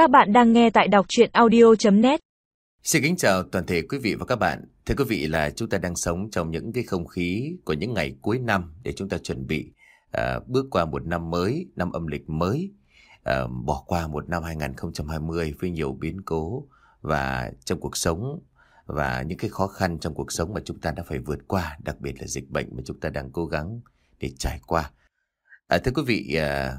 Các bạn đang nghe tại đọc chuyện audio.net Xin kính chào toàn thể quý vị và các bạn. Thưa quý vị là chúng ta đang sống trong những cái không khí của những ngày cuối năm để chúng ta chuẩn bị uh, bước qua một năm mới, năm âm lịch mới, uh, bỏ qua một năm 2020 với nhiều biến cố và trong cuộc sống và những cái khó khăn trong cuộc sống mà chúng ta đã phải vượt qua, đặc biệt là dịch bệnh mà chúng ta đang cố gắng để trải qua. À, thưa quý vị, à,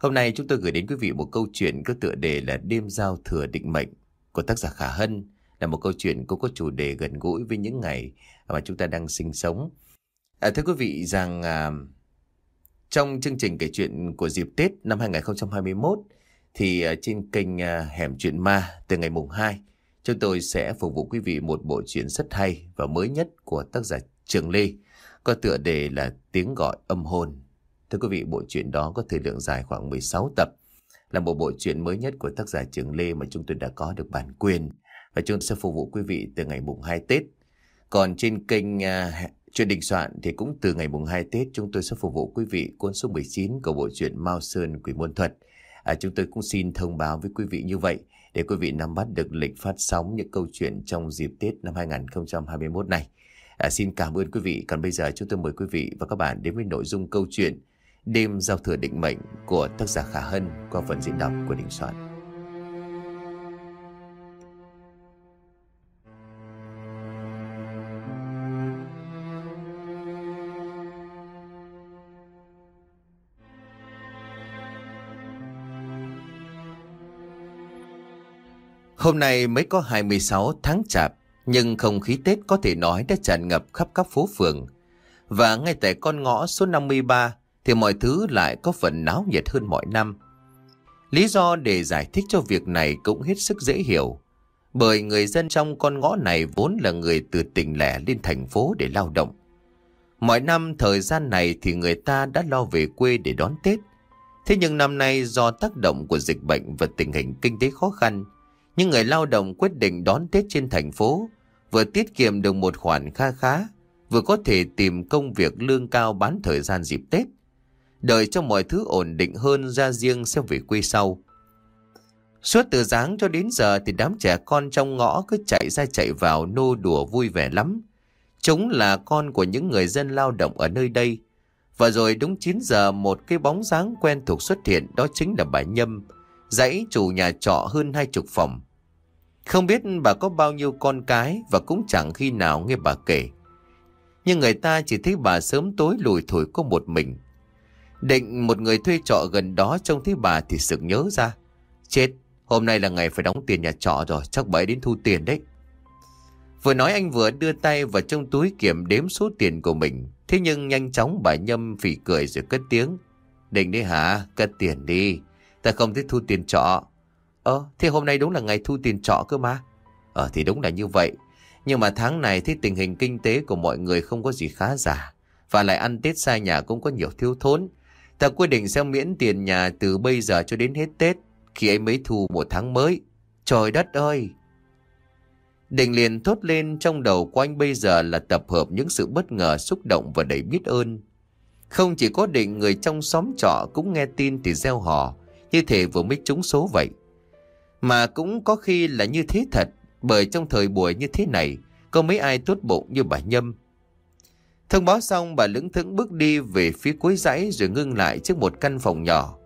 hôm nay chúng tôi gửi đến quý vị một câu chuyện có tựa đề là Đêm giao thừa định mệnh của tác giả Khả Hân. Là một câu chuyện cũng có chủ đề gần gũi với những ngày mà chúng ta đang sinh sống. À, thưa quý vị rằng à, trong chương trình kể chuyện của dịp Tết năm 2021 thì à, trên kênh à, Hẻm Chuyện Ma từ ngày mùng 2 chúng tôi sẽ phục vụ quý vị một bộ truyện rất hay và mới nhất của tác giả Trường Lê có tựa đề là Tiếng gọi âm hồn. Thưa quý vị, bộ truyện đó có thời lượng dài khoảng 16 tập, là một bộ truyện mới nhất của tác giả Trường Lê mà chúng tôi đã có được bản quyền và chúng tôi sẽ phục vụ quý vị từ ngày mùng 2 Tết. Còn trên kênh à, uh, Chuyện Đình Soạn thì cũng từ ngày mùng 2 Tết chúng tôi sẽ phục vụ quý vị cuốn số 19 của bộ truyện Mao Sơn Quỷ Môn Thuật. À, chúng tôi cũng xin thông báo với quý vị như vậy để quý vị nắm bắt được lịch phát sóng những câu chuyện trong dịp Tết năm 2021 này. À, xin cảm ơn quý vị. Còn bây giờ chúng tôi mời quý vị và các bạn đến với nội dung câu chuyện Đêm giao thừa định mệnh của tác giả Khả Hân qua phần diễn đọc của Đình Soạn. Hôm nay mới có 26 tháng chạp, nhưng không khí Tết có thể nói đã tràn ngập khắp các phố phường. Và ngay tại con ngõ số 53 thì mọi thứ lại có phần náo nhiệt hơn mọi năm. Lý do để giải thích cho việc này cũng hết sức dễ hiểu. Bởi người dân trong con ngõ này vốn là người từ tỉnh lẻ lên thành phố để lao động. Mọi năm thời gian này thì người ta đã lo về quê để đón Tết. Thế nhưng năm nay do tác động của dịch bệnh và tình hình kinh tế khó khăn, những người lao động quyết định đón Tết trên thành phố, vừa tiết kiệm được một khoản kha khá, vừa có thể tìm công việc lương cao bán thời gian dịp Tết. Đợi cho mọi thứ ổn định hơn ra riêng sẽ về quê sau. Suốt từ sáng cho đến giờ thì đám trẻ con trong ngõ cứ chạy ra chạy vào nô đùa vui vẻ lắm. Chúng là con của những người dân lao động ở nơi đây. Và rồi đúng 9 giờ một cái bóng dáng quen thuộc xuất hiện đó chính là bà Nhâm, dãy chủ nhà trọ hơn hai chục phòng. Không biết bà có bao nhiêu con cái và cũng chẳng khi nào nghe bà kể. Nhưng người ta chỉ thấy bà sớm tối lùi thổi có một mình. Định một người thuê trọ gần đó trông thấy bà thì sực nhớ ra. Chết, hôm nay là ngày phải đóng tiền nhà trọ rồi, chắc bà ấy đến thu tiền đấy. Vừa nói anh vừa đưa tay vào trong túi kiểm đếm số tiền của mình. Thế nhưng nhanh chóng bà Nhâm phỉ cười rồi cất tiếng. Định đi hả? Cất tiền đi. Ta không thích thu tiền trọ. Ờ, thế hôm nay đúng là ngày thu tiền trọ cơ mà. Ờ thì đúng là như vậy. Nhưng mà tháng này thì tình hình kinh tế của mọi người không có gì khá giả. Và lại ăn Tết xa nhà cũng có nhiều thiếu thốn. Ta quyết định sẽ miễn tiền nhà từ bây giờ cho đến hết Tết. Khi ấy mới thu một tháng mới. Trời đất ơi! Định liền thốt lên trong đầu của anh bây giờ là tập hợp những sự bất ngờ xúc động và đầy biết ơn. Không chỉ có định người trong xóm trọ cũng nghe tin thì gieo hò, như thể vừa mới trúng số vậy. Mà cũng có khi là như thế thật, bởi trong thời buổi như thế này, có mấy ai tốt bụng như bà Nhâm. Thông báo xong bà lững thững bước đi về phía cuối dãy rồi ngưng lại trước một căn phòng nhỏ.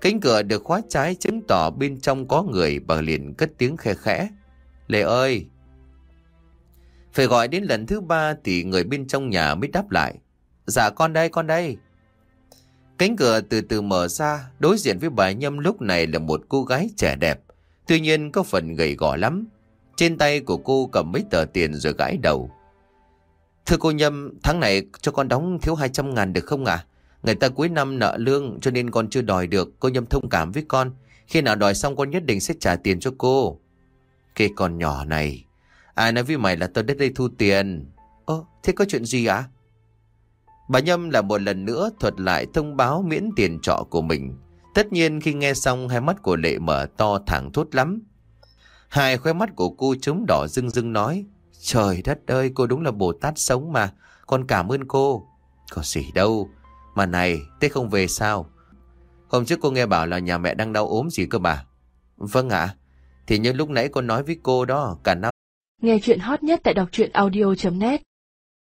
Cánh cửa được khóa trái chứng tỏ bên trong có người bà liền cất tiếng khe khẽ. Lệ ơi! Phải gọi đến lần thứ ba thì người bên trong nhà mới đáp lại. Dạ con đây, con đây. Cánh cửa từ từ mở ra, đối diện với bà Nhâm lúc này là một cô gái trẻ đẹp. Tuy nhiên có phần gầy gò lắm. Trên tay của cô cầm mấy tờ tiền rồi gãi đầu. Thưa cô Nhâm, tháng này cho con đóng thiếu 200 ngàn được không ạ? Người ta cuối năm nợ lương cho nên con chưa đòi được. Cô Nhâm thông cảm với con. Khi nào đòi xong con nhất định sẽ trả tiền cho cô. Cái con nhỏ này. Ai nói với mày là tôi đến đây thu tiền. Ơ, thế có chuyện gì ạ? Bà Nhâm là một lần nữa thuật lại thông báo miễn tiền trọ của mình. Tất nhiên khi nghe xong hai mắt của Lệ mở to thẳng thốt lắm. Hai khóe mắt của cô trống đỏ rưng rưng nói. Trời đất ơi, cô đúng là Bồ Tát sống mà. Con cảm ơn cô. Có gì đâu. Mà này, thế không về sao? Hôm trước cô nghe bảo là nhà mẹ đang đau ốm gì cơ bà? Vâng ạ. Thì như lúc nãy con nói với cô đó, cả năm Nghe chuyện hot nhất tại đọc truyện audio.net